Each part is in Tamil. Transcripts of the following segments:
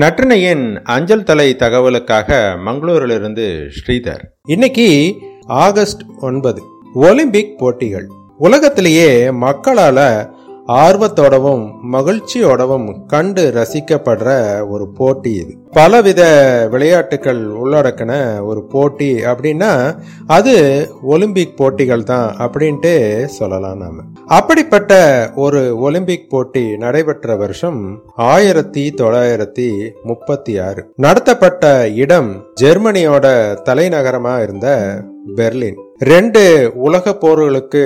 நற்றினையின் அஞ்சல் தலை தகவலுக்காக மங்களூரிலிருந்து ஸ்ரீதர். இன்னைக்கு ஆகஸ்ட் ஒன்பது ஒலிம்பிக் போட்டிகள். உலகத்திலேயே மக்களால ஆர்வத்தோடவும் மகிழ்ச்சியோடவும் கண்டு ரசிக்கப்படுற ஒரு போட்டி இது. பலவித விளையாட்டுகள் உள்ளடக்கின ஒரு போட்டி அப்படின்னா அது ஒலிம்பிக் போட்டிகள் தான் அப்படின்ட்டு சொல்லலாம் நாம. அப்படிப்பட்ட ஒரு ஒலிம்பிக் போட்டி நடைபெற்ற வருஷம் ஆயிரத்தி தொள்ளாயிரத்தி முப்பத்தி ஆறு. நடத்தப்பட்ட இடம் ஜெர்மனியோட தலைநகரமா இருந்த பெர்லின். ரெண்டு உலக போர்களுக்கு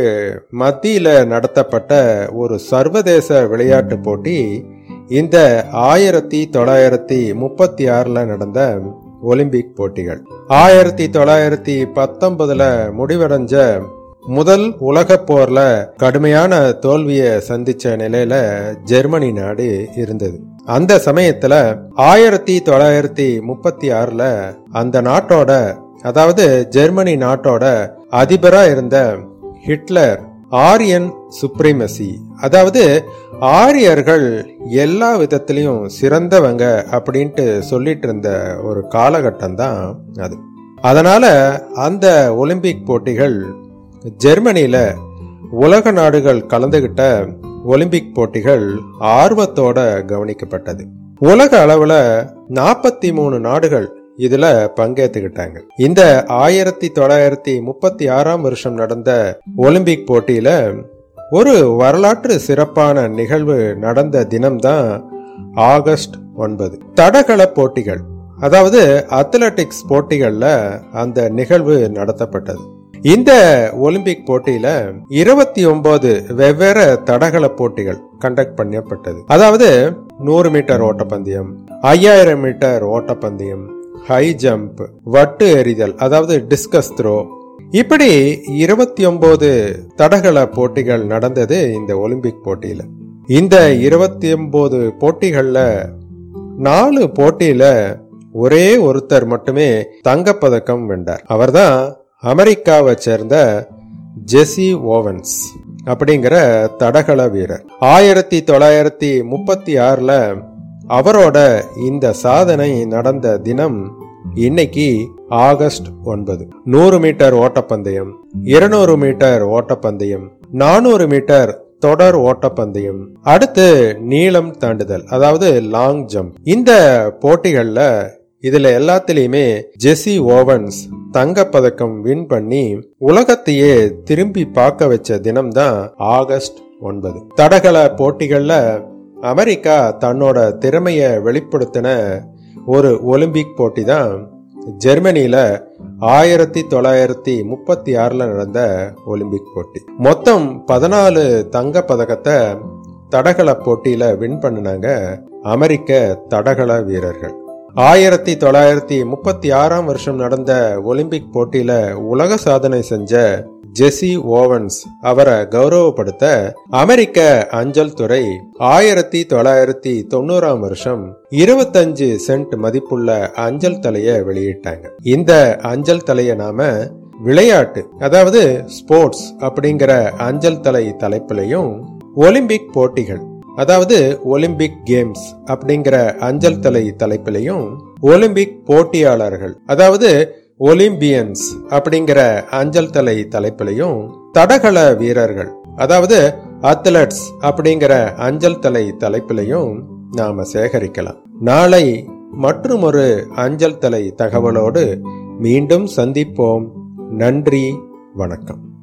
மத்தியில நடத்தப்பட்ட ஒரு சர்வதேச விளையாட்டு போட்டி இந்த ஆயிரத்தி தொள்ளாயிரத்தி முப்பத்தி ஆறுல நடந்த ஒலிம்பிக் போட்டிகள். ஆயிரத்தி தொள்ளாயிரத்தி பத்தொன்பதுல முடிவடைஞ்ச முதல் உலக போர்ல கடுமையான தோல்வியை சந்திச்ச நிலையில ஜெர்மனி நாடு இருந்தது. அந்த சமயத்துல ஆயிரத்தி தொள்ளாயிரத்தி முப்பத்தி ஆறுல அந்த நாட்டோட அதாவது ஜெர்மனி நாட்டோட அதிபரா இருந்த ஹிட்லர் ஆரியன் சுப்ரீமசி. அதாவது ஆரியர்கள் எல்லா விதத்திலையும் சிறந்தவங்க அப்படின்ட்டு சொல்லிட்டு இருந்த ஒரு காலகட்டம் தான் அது. அதனால அந்த ஒலிம்பிக் போட்டிகள் ஜெர்மனியில உலக நாடுகள் கலந்துகிட்ட ஒலிம்பிக் போட்டிகள் ஆர்வத்தோட கவனிக்கப்பட்டது. உலக அளவுல நாற்பத்தி மூணு நாடுகள் இதுல பங்கேற்றுக்கிட்டாங்க இந்த ஆயிரத்தி தொள்ளாயிரத்தி முப்பத்தி ஆறாம் வருஷம் நடந்த ஒலிம்பிக் போட்டியில ஒரு வரலாற்று சிறப்பான நிகழ்வு நடந்த தினம்தான் ஆகஸ்ட் ஒன்பது. தடகள போட்டிகள் அதாவது அத்லட்டிக்ஸ் போட்டிகள்ல அந்த நிகழ்வு நடத்தப்பட்டது. இந்த ஒலிம்பிக் போட்டியில இருபத்தி ஒன்பது வெவ்வேறு தடகள போட்டிகள் கண்டக்ட் பண்ணப்பட்டது. அதாவது நூறு மீட்டர் ஓட்டப்பந்தயம் ஐயாயிரம் மீட்டர் ஓட்டப்பந்தயம் ஹை ஜம்ப் வட்டு எறிதல் அதாவது டிஸ்கஸ் த்ரோ இப்படி இருபத்தி ஒன்பது தடகள போட்டிகள் நடந்தது இந்த ஒலிம்பிக் போட்டியில. இந்த இருபத்தி ஒன்பது போட்டிகள்ல நாலு போட்டியில ஒரே ஒருத்தர் மட்டுமே தங்கப்பதக்கம் வென்றார். அவர்தான் அமெரிக்காவை சேர்ந்த ஜெசி ஓவன்ஸ் அப்படிங்கிற தடகள வீரர். ஆயிரத்தி தொள்ளாயிரத்தி முப்பத்தி ஆறுல அவரோட இந்த சாதனை நடந்த தினம் இன்னைக்கு ஆகஸ்ட் ஒன்பது. நூறு மீட்டர் ஓட்டப்பந்தயம் இருநூறு மீட்டர் ஓட்டப்பந்தயம் நானூறு மீட்டர் தொடர் ஓட்டப்பந்தயம் அடுத்து நீளம் தாண்டுதல் அதாவது லாங் ஜம்ப் இந்த போட்டிகள்ல இதுல எல்லாத்திலயுமே ஜெசி ஓவன்ஸ் தங்கப்பதக்கம் வின் பண்ணி உலகத்தையே திரும்பி பார்க்க வச்ச தினம்தான் ஆகஸ்ட் ஒன்பது. தடகள போட்டிகள்ல அமெரிக்கா தன்னோட திறமையை வெளிப்படுத்தின ஒரு ஒலிம்பிக் போட்டி தான் ஜெர்மனியில ஆயிரத்தி தொள்ளாயிரத்தி முப்பத்தி ஆறுல நடந்த ஒலிம்பிக் போட்டி. மொத்தம் பதினாலு தங்க பதக்கத்தை தடகள போட்டியில வின் பண்ணினாங்க அமெரிக்க தடகள வீரர்கள். ஆயிரத்தி தொள்ளாயிரத்தி முப்பத்தி ஆறாம் வருஷம் நடந்த ஒலிம்பிக் போட்டியில உலக சாதனை செஞ்ச ஜெசி ஓவன்ஸ் அவரை கௌரவப்படுத்த அமெரிக்க அஞ்சல் துறை ஆயிரத்தி தொள்ளாயிரத்தி தொண்ணூறாம் வருஷம் இருபத்தஞ்சு சென்ட் மதிப்புள்ள அஞ்சல் தலையை வெளியிட்டாங்க. இந்த அஞ்சல் தலையை நாம விளையாட்டு அதாவது ஸ்போர்ட்ஸ் அப்படிங்கிற அஞ்சல் தலை தலைப்பிலையும் ஒலிம்பிக் போட்டிகள் அதாவது ஒலிம்பிக் கேம்ஸ் அப்படிங்கிற அஞ்சல் தலை தலைப்பிலையும் ஒலிம்பிக் போட்டியாளர்கள் அதாவது ஒலிம்பியன்ஸ் அப்படிங்கிற அஞ்சல் தலை தலைப்பிலையும் தடகள வீரர்கள் அதாவது அத்லட்ஸ் அப்படிங்கிற அஞ்சல் தலை தலைப்பிலையும் நாம சேகரிக்கலாம். நாளை மற்றும் ஒரு அஞ்சல் தலை தகவலோடு மீண்டும் சந்திப்போம். நன்றி வணக்கம்.